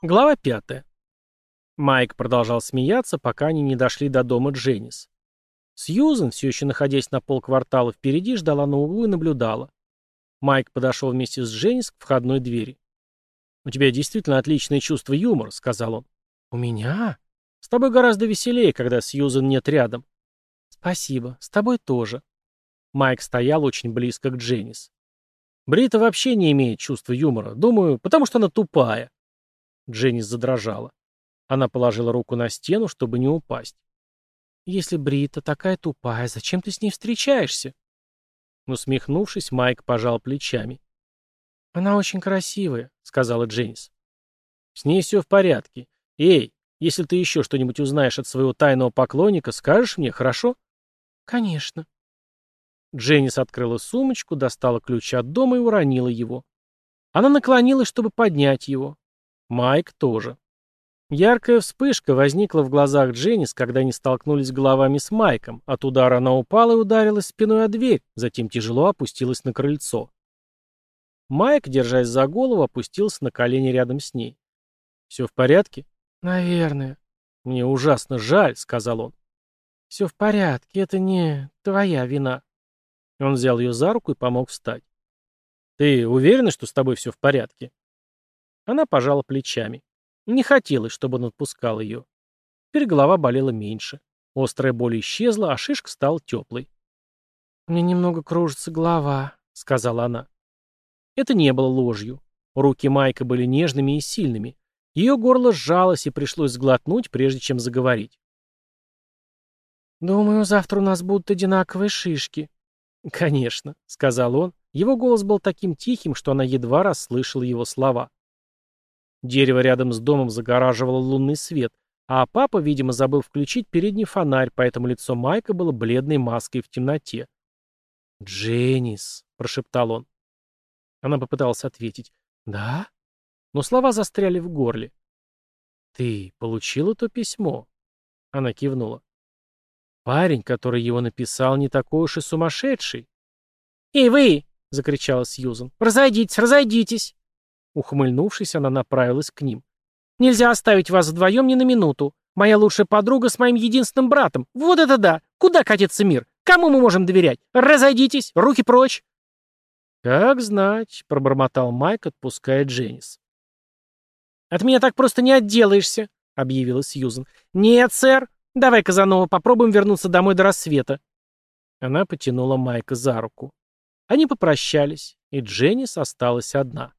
Глава пятая. Майк продолжал смеяться, пока они не дошли до дома Дженнис. Сьюзен, все еще находясь на полквартала впереди, ждала на углу и наблюдала. Майк подошел вместе с Дженнис к входной двери. «У тебя действительно отличное чувство юмора», — сказал он. «У меня? С тобой гораздо веселее, когда Сьюзен нет рядом». «Спасибо. С тобой тоже». Майк стоял очень близко к Дженнис. Брита вообще не имеет чувства юмора. Думаю, потому что она тупая. Дженнис задрожала. Она положила руку на стену, чтобы не упасть. «Если Брита такая тупая, зачем ты с ней встречаешься?» Усмехнувшись, Майк пожал плечами. «Она очень красивая», — сказала Дженнис. «С ней все в порядке. Эй, если ты еще что-нибудь узнаешь от своего тайного поклонника, скажешь мне, хорошо?» «Конечно», Дженнис открыла сумочку, достала ключ от дома и уронила его. Она наклонилась, чтобы поднять его. Майк тоже. Яркая вспышка возникла в глазах Дженнис, когда они столкнулись головами с Майком. От удара она упала и ударилась спиной о дверь, затем тяжело опустилась на крыльцо. Майк, держась за голову, опустился на колени рядом с ней. «Все в порядке?» «Наверное». «Мне ужасно жаль», — сказал он. «Все в порядке, это не твоя вина». Он взял ее за руку и помог встать. «Ты уверена, что с тобой все в порядке?» Она пожала плечами. Не хотелось, чтобы он отпускал ее. Теперь голова болела меньше. Острая боль исчезла, а шишка стала теплой. «Мне немного кружится голова», — сказала она. Это не было ложью. Руки Майка были нежными и сильными. Ее горло сжалось, и пришлось сглотнуть, прежде чем заговорить. «Думаю, завтра у нас будут одинаковые шишки», «Конечно», — сказал он. Его голос был таким тихим, что она едва расслышала его слова. Дерево рядом с домом загораживало лунный свет, а папа, видимо, забыл включить передний фонарь, поэтому лицо Майка было бледной маской в темноте. «Дженнис», — прошептал он. Она попыталась ответить «Да?», но слова застряли в горле. «Ты получила то письмо?» Она кивнула. Парень, который его написал, не такой уж и сумасшедший. «Эй, вы!» — закричала Сьюзан. «Разойдитесь, разойдитесь!» Ухмыльнувшись, она направилась к ним. «Нельзя оставить вас вдвоем ни на минуту. Моя лучшая подруга с моим единственным братом. Вот это да! Куда катится мир? Кому мы можем доверять? Разойдитесь! Руки прочь!» «Как знать», — пробормотал Майк, отпуская Дженнис. «От меня так просто не отделаешься», — объявила Сьюзан. «Нет, сэр, «Давай, Казанова, попробуем вернуться домой до рассвета». Она потянула Майка за руку. Они попрощались, и Дженнис осталась одна.